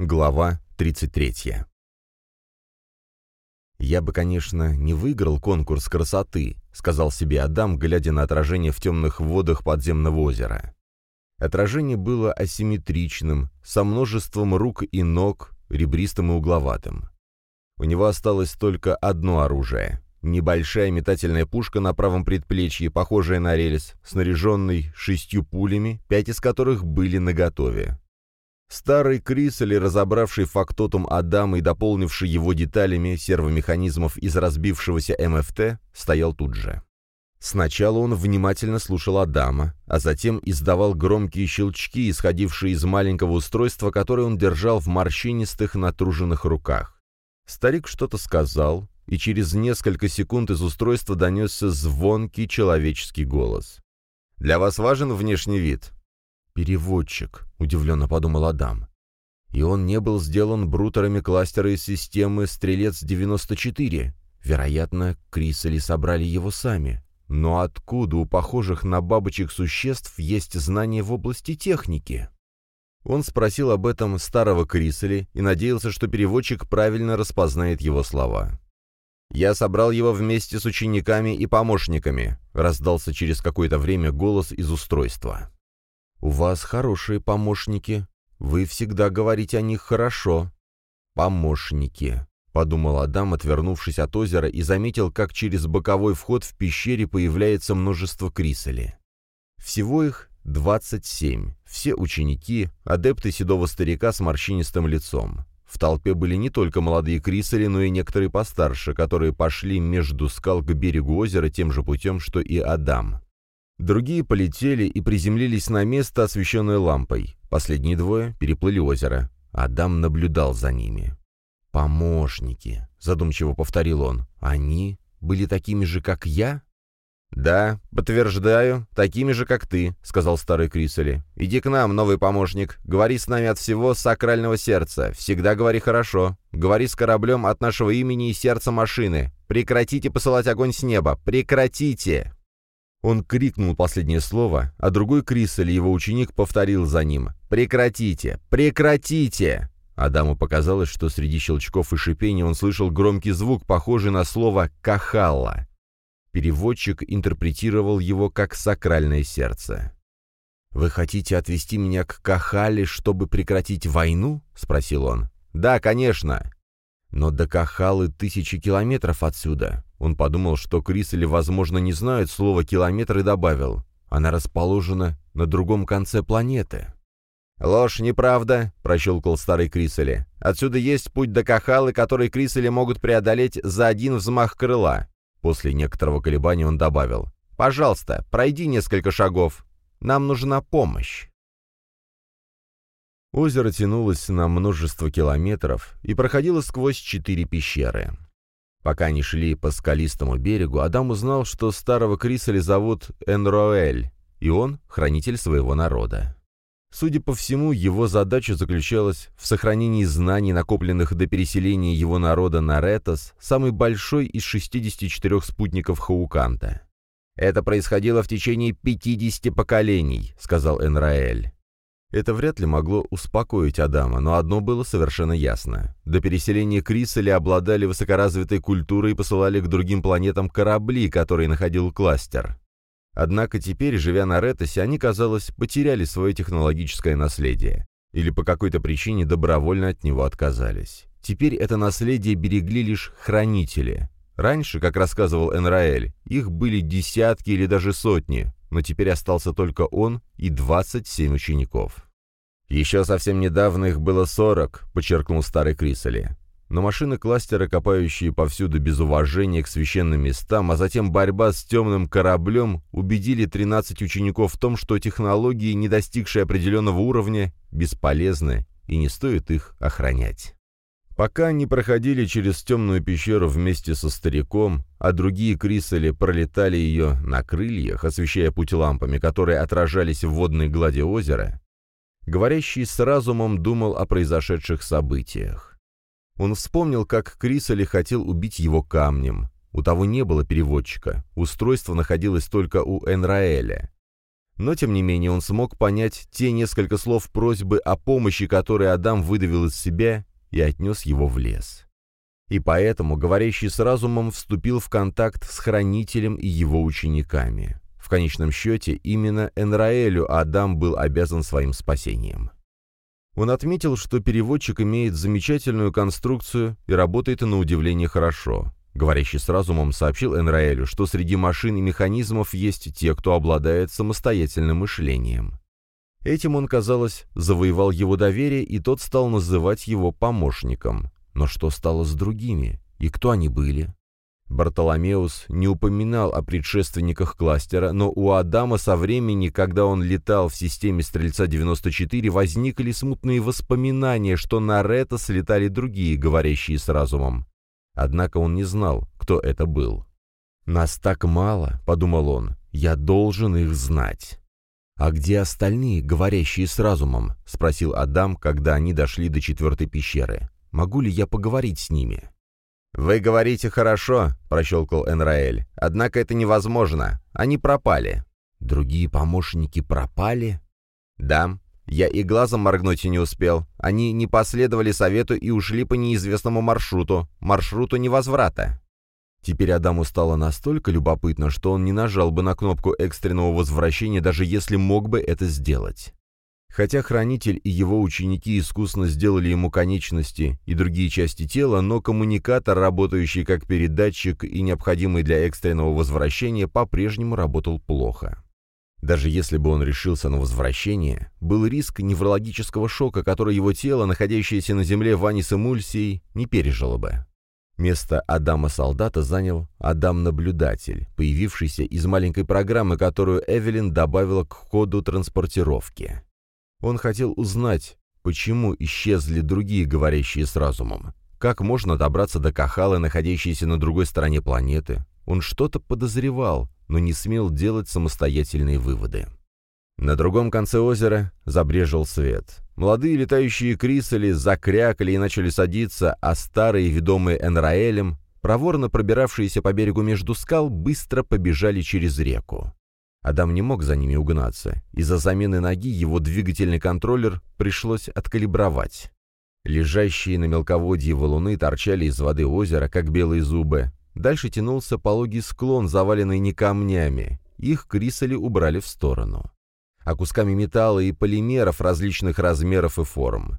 Глава 33. «Я бы, конечно, не выиграл конкурс красоты», — сказал себе Адам, глядя на отражение в темных водах подземного озера. Отражение было асимметричным, со множеством рук и ног, ребристым и угловатым. У него осталось только одно оружие — небольшая метательная пушка на правом предплечье, похожая на рельс, снаряженной шестью пулями, пять из которых были наготове. Старый Крисель, разобравший фактотум Адама и дополнивший его деталями сервомеханизмов из разбившегося МФТ, стоял тут же. Сначала он внимательно слушал Адама, а затем издавал громкие щелчки, исходившие из маленького устройства, которое он держал в морщинистых натруженных руках. Старик что-то сказал, и через несколько секунд из устройства донесся звонкий человеческий голос. «Для вас важен внешний вид?» «Переводчик», — удивленно подумал Адам. «И он не был сделан брутерами кластера из системы «Стрелец-94». Вероятно, Крисели собрали его сами. Но откуда у похожих на бабочек существ есть знания в области техники?» Он спросил об этом старого Крисели и надеялся, что переводчик правильно распознает его слова. «Я собрал его вместе с учениками и помощниками», — раздался через какое-то время голос из устройства. «У вас хорошие помощники. Вы всегда говорите о них хорошо». «Помощники», — подумал Адам, отвернувшись от озера, и заметил, как через боковой вход в пещере появляется множество крисели. Всего их 27. Все ученики, адепты седого старика с морщинистым лицом. В толпе были не только молодые крисели, но и некоторые постарше, которые пошли между скал к берегу озера тем же путем, что и Адам. Другие полетели и приземлились на место, освещенное лампой. Последние двое переплыли озеро. Адам наблюдал за ними. «Помощники», — задумчиво повторил он. «Они были такими же, как я?» «Да, подтверждаю, такими же, как ты», — сказал старый Крисели. «Иди к нам, новый помощник. Говори с нами от всего сакрального сердца. Всегда говори хорошо. Говори с кораблем от нашего имени и сердца машины. Прекратите посылать огонь с неба. Прекратите!» Он крикнул последнее слово, а другой Крис или его ученик повторил за ним «Прекратите! Прекратите!» Адаму показалось, что среди щелчков и шипения он слышал громкий звук, похожий на слово «кахалла». Переводчик интерпретировал его как «сакральное сердце». «Вы хотите отвести меня к Кахале, чтобы прекратить войну?» — спросил он. «Да, конечно. Но до Кахалы тысячи километров отсюда. Он подумал, что Крисели, возможно, не знают слова «километр» и добавил. Она расположена на другом конце планеты. «Ложь, неправда», — прощелкал старый Крисели. «Отсюда есть путь до Кахалы, который Крисели могут преодолеть за один взмах крыла». После некоторого колебания он добавил. «Пожалуйста, пройди несколько шагов. Нам нужна помощь». Озеро тянулось на множество километров и проходило сквозь четыре пещеры. Пока они шли по скалистому берегу, Адам узнал, что старого Крисали зовут Энроэль, и он — хранитель своего народа. Судя по всему, его задача заключалась в сохранении знаний, накопленных до переселения его народа на Ретос, самый большой из 64 спутников Хауканта. «Это происходило в течение 50 поколений», — сказал Энраэль. Это вряд ли могло успокоить Адама, но одно было совершенно ясно. До переселения Крисели обладали высокоразвитой культурой и посылали к другим планетам корабли, которые находил кластер. Однако теперь, живя на Ретосе, они, казалось, потеряли свое технологическое наследие. Или по какой-то причине добровольно от него отказались. Теперь это наследие берегли лишь хранители. Раньше, как рассказывал Энраэль, их были десятки или даже сотни, но теперь остался только он и 27 учеников. «Еще совсем недавно их было 40», — подчеркнул старый Крисали. Но машины кластера, копающие повсюду без уважения к священным местам, а затем борьба с темным кораблем, убедили 13 учеников в том, что технологии, не достигшие определенного уровня, бесполезны и не стоит их охранять. Пока они проходили через темную пещеру вместе со стариком, а другие крисели пролетали ее на крыльях, освещая путь лампами, которые отражались в водной глади озера, говорящий с разумом думал о произошедших событиях. Он вспомнил, как Крисели хотел убить его камнем. У того не было переводчика, устройство находилось только у Энраэля. Но, тем не менее, он смог понять те несколько слов просьбы о помощи, которые Адам выдавил из себя и отнес его в лес. И поэтому говорящий с разумом вступил в контакт с хранителем и его учениками. В конечном счете, именно Энраэлю Адам был обязан своим спасением. Он отметил, что переводчик имеет замечательную конструкцию и работает на удивление хорошо. Говорящий с разумом сообщил Энраэлю, что среди машин и механизмов есть те, кто обладает самостоятельным мышлением. Этим он, казалось, завоевал его доверие, и тот стал называть его помощником. Но что стало с другими? И кто они были? Бартоломеус не упоминал о предшественниках кластера, но у Адама со времени, когда он летал в системе Стрельца-94, возникли смутные воспоминания, что на Рета слетали другие, говорящие с разумом. Однако он не знал, кто это был. «Нас так мало», — подумал он, — «я должен их знать». «А где остальные, говорящие с разумом?» — спросил Адам, когда они дошли до четвертой пещеры. «Могу ли я поговорить с ними?» «Вы говорите хорошо», — прощелкал Энраэль. «Однако это невозможно. Они пропали». «Другие помощники пропали?» «Да. Я и глазом моргнуть не успел. Они не последовали совету и ушли по неизвестному маршруту. Маршруту невозврата». Теперь Адаму стало настолько любопытно, что он не нажал бы на кнопку экстренного возвращения, даже если мог бы это сделать. Хотя хранитель и его ученики искусно сделали ему конечности и другие части тела, но коммуникатор, работающий как передатчик и необходимый для экстренного возвращения, по-прежнему работал плохо. Даже если бы он решился на возвращение, был риск неврологического шока, который его тело, находящееся на земле в анис-эмульсии, не пережило бы. Место Адама-солдата занял Адам-наблюдатель, появившийся из маленькой программы, которую Эвелин добавила к ходу транспортировки. Он хотел узнать, почему исчезли другие говорящие с разумом. Как можно добраться до Кахалы, находящейся на другой стороне планеты? Он что-то подозревал, но не смел делать самостоятельные выводы. На другом конце озера забрежил свет. Молодые летающие крисали закрякали и начали садиться, а старые, ведомые Энраэлем, проворно пробиравшиеся по берегу между скал, быстро побежали через реку. Адам не мог за ними угнаться. Из-за замены ноги его двигательный контроллер пришлось откалибровать. Лежащие на мелководье валуны торчали из воды озера, как белые зубы. Дальше тянулся пологий склон, заваленный не камнями. Их крисали убрали в сторону. А кусками металла и полимеров различных размеров и форм.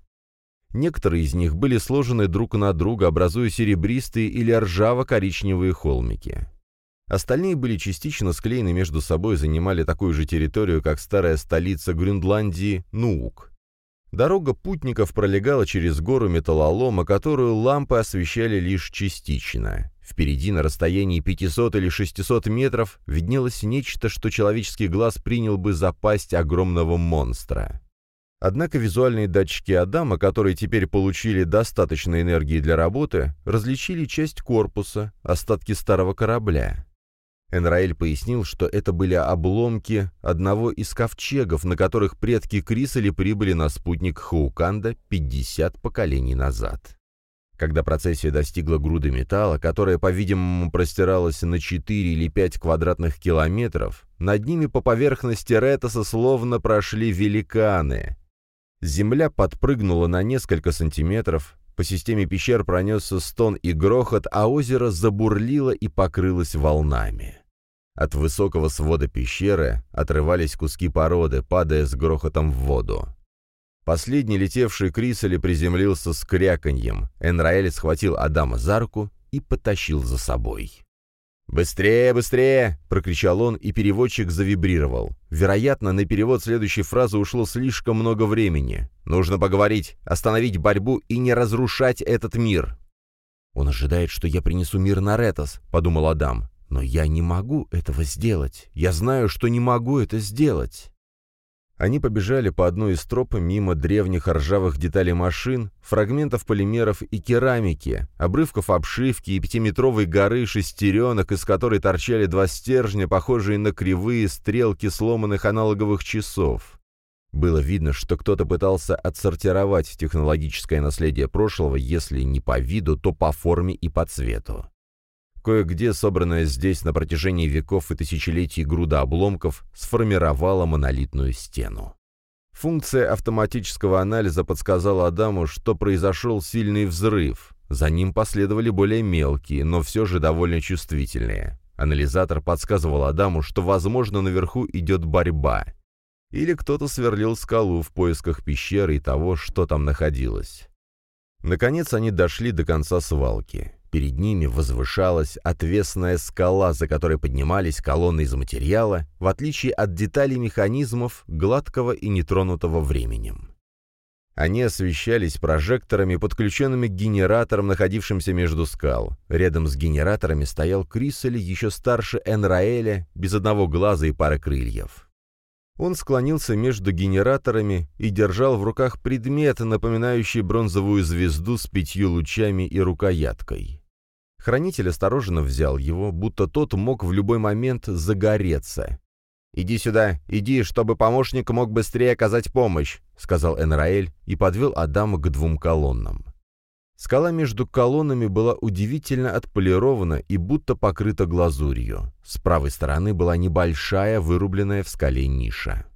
Некоторые из них были сложены друг на друга, образуя серебристые или ржаво-коричневые холмики. Остальные были частично склеены между собой и занимали такую же территорию, как старая столица Грюндландии – Нуук. Дорога путников пролегала через гору металлолома, которую лампы освещали лишь частично. Впереди, на расстоянии 500 или 600 метров, виднелось нечто, что человеческий глаз принял бы за пасть огромного монстра. Однако визуальные датчики Адама, которые теперь получили достаточно энергии для работы, различили часть корпуса, остатки старого корабля. Энраэль пояснил, что это были обломки одного из ковчегов, на которых предки Крисали прибыли на спутник Хауканда 50 поколений назад. Когда процессия достигла груды металла, которая, по-видимому, простиралась на 4 или 5 квадратных километров, над ними по поверхности Ретоса словно прошли великаны. Земля подпрыгнула на несколько сантиметров, по системе пещер пронесся стон и грохот, а озеро забурлило и покрылось волнами. От высокого свода пещеры отрывались куски породы, падая с грохотом в воду. Последний летевший Крисали приземлился с кряканьем. Энраэль схватил Адама за руку и потащил за собой. «Быстрее, быстрее!» — прокричал он, и переводчик завибрировал. Вероятно, на перевод следующей фразы ушло слишком много времени. «Нужно поговорить, остановить борьбу и не разрушать этот мир!» «Он ожидает, что я принесу мир на Ретос», — подумал Адам. «Но я не могу этого сделать. Я знаю, что не могу это сделать». Они побежали по одной из троп мимо древних ржавых деталей машин, фрагментов полимеров и керамики, обрывков обшивки и пятиметровой горы шестеренок, из которой торчали два стержня, похожие на кривые стрелки сломанных аналоговых часов. Было видно, что кто-то пытался отсортировать технологическое наследие прошлого, если не по виду, то по форме и по цвету. Кое-где собранная здесь на протяжении веков и тысячелетий груда обломков сформировала монолитную стену. Функция автоматического анализа подсказала Адаму, что произошел сильный взрыв. За ним последовали более мелкие, но все же довольно чувствительные. Анализатор подсказывал Адаму, что, возможно, наверху идет борьба. Или кто-то сверлил скалу в поисках пещеры и того, что там находилось. Наконец они дошли до конца свалки. Перед ними возвышалась отвесная скала, за которой поднимались колонны из материала, в отличие от деталей механизмов, гладкого и нетронутого временем. Они освещались прожекторами, подключенными к генераторам, находившимся между скал. Рядом с генераторами стоял Крисель, еще старше Энраэля, без одного глаза и пары крыльев. Он склонился между генераторами и держал в руках предмет, напоминающий бронзовую звезду с пятью лучами и рукояткой. Хранитель осторожно взял его, будто тот мог в любой момент загореться. «Иди сюда, иди, чтобы помощник мог быстрее оказать помощь», — сказал Энраэль и подвел Адама к двум колоннам. Скала между колоннами была удивительно отполирована и будто покрыта глазурью. С правой стороны была небольшая, вырубленная в скале ниша.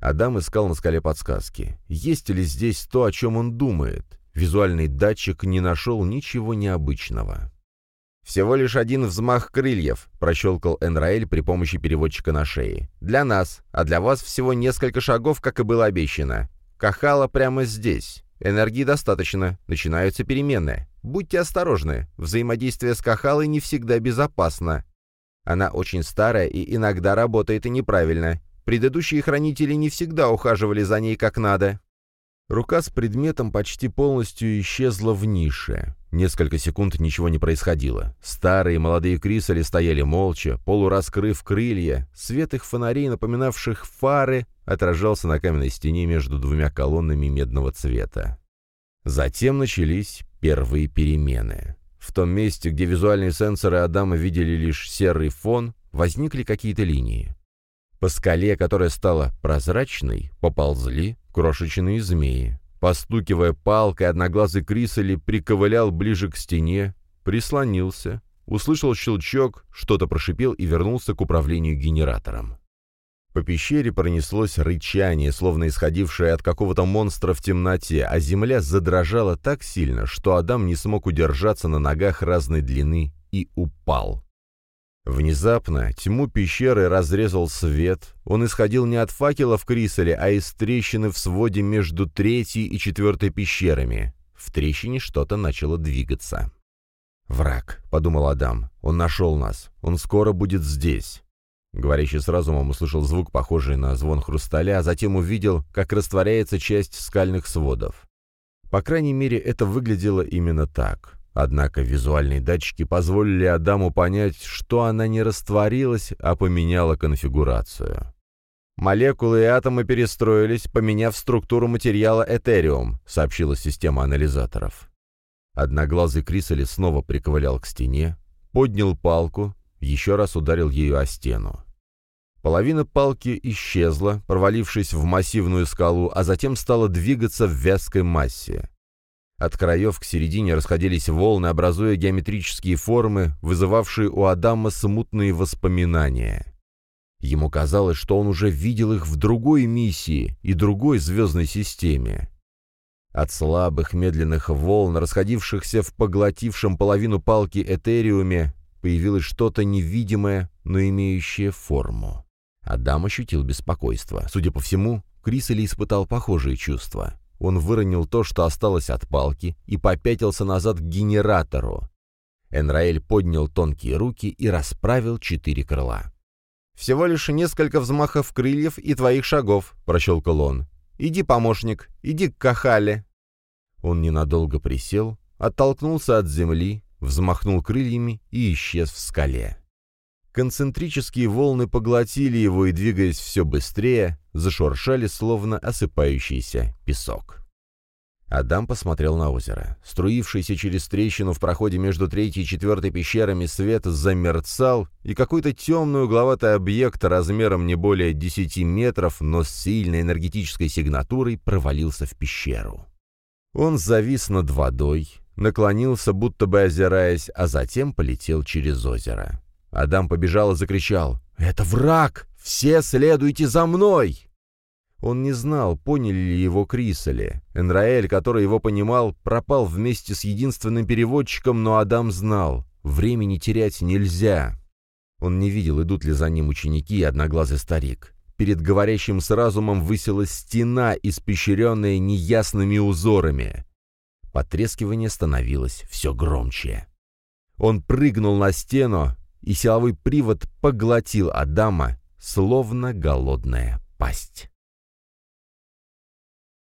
Адам искал на скале подсказки. Есть ли здесь то, о чем он думает? Визуальный датчик не нашел ничего необычного. «Всего лишь один взмах крыльев», — прощелкал Энраэль при помощи переводчика на шее. «Для нас, а для вас всего несколько шагов, как и было обещано. Кахала прямо здесь. Энергии достаточно, начинаются перемены. Будьте осторожны, взаимодействие с Кахалой не всегда безопасно. Она очень старая и иногда работает неправильно. Предыдущие хранители не всегда ухаживали за ней как надо». Рука с предметом почти полностью исчезла в нише. Несколько секунд ничего не происходило. Старые молодые крисали стояли молча, полураскрыв крылья. Свет их фонарей, напоминавших фары, отражался на каменной стене между двумя колоннами медного цвета. Затем начались первые перемены. В том месте, где визуальные сенсоры Адама видели лишь серый фон, возникли какие-то линии. По скале, которая стала прозрачной, поползли крошечные змеи. Постукивая палкой, одноглазый Крисали приковылял ближе к стене, прислонился, услышал щелчок, что-то прошипел и вернулся к управлению генератором. По пещере пронеслось рычание, словно исходившее от какого-то монстра в темноте, а земля задрожала так сильно, что Адам не смог удержаться на ногах разной длины и упал. Внезапно тьму пещеры разрезал свет. Он исходил не от факела в Крисале, а из трещины в своде между третьей и четвертой пещерами. В трещине что-то начало двигаться. «Враг», — подумал Адам, — «он нашел нас. Он скоро будет здесь». Говорящий с разумом услышал звук, похожий на звон хрусталя, а затем увидел, как растворяется часть скальных сводов. По крайней мере, это выглядело именно так. Однако визуальные датчики позволили Адаму понять, что она не растворилась, а поменяла конфигурацию. «Молекулы и атомы перестроились, поменяв структуру материала Этериум», сообщила система анализаторов. Одноглазый Крисали снова приковылял к стене, поднял палку, еще раз ударил ею о стену. Половина палки исчезла, провалившись в массивную скалу, а затем стала двигаться в вязкой массе. От краев к середине расходились волны, образуя геометрические формы, вызывавшие у Адама смутные воспоминания. Ему казалось, что он уже видел их в другой миссии и другой звездной системе. От слабых медленных волн, расходившихся в поглотившем половину палки Этериуме, появилось что-то невидимое, но имеющее форму. Адам ощутил беспокойство. Судя по всему, Крисели испытал похожие чувства. Он выронил то, что осталось от палки, и попятился назад к генератору. Энраэль поднял тонкие руки и расправил четыре крыла. «Всего лишь несколько взмахов крыльев и твоих шагов», — прощелкал он. «Иди, помощник, иди к Кахале». Он ненадолго присел, оттолкнулся от земли, взмахнул крыльями и исчез в скале. Концентрические волны поглотили его и, двигаясь все быстрее, зашуршали, словно осыпающийся песок. Адам посмотрел на озеро. Струившийся через трещину в проходе между третьей и четвертой пещерами свет замерцал, и какой-то темный угловатый объект размером не более десяти метров, но с сильной энергетической сигнатурой провалился в пещеру. Он завис над водой, наклонился, будто бы озираясь, а затем полетел через озеро. Адам побежал и закричал «Это враг! Все следуйте за мной!» Он не знал, поняли ли его Крисали. Энраэль, который его понимал, пропал вместе с единственным переводчиком, но Адам знал, времени терять нельзя. Он не видел, идут ли за ним ученики и одноглазый старик. Перед говорящим с разумом высилась стена, испещренная неясными узорами. Потрескивание становилось все громче. Он прыгнул на стену, и силовой привод поглотил Адама, словно голодная пасть.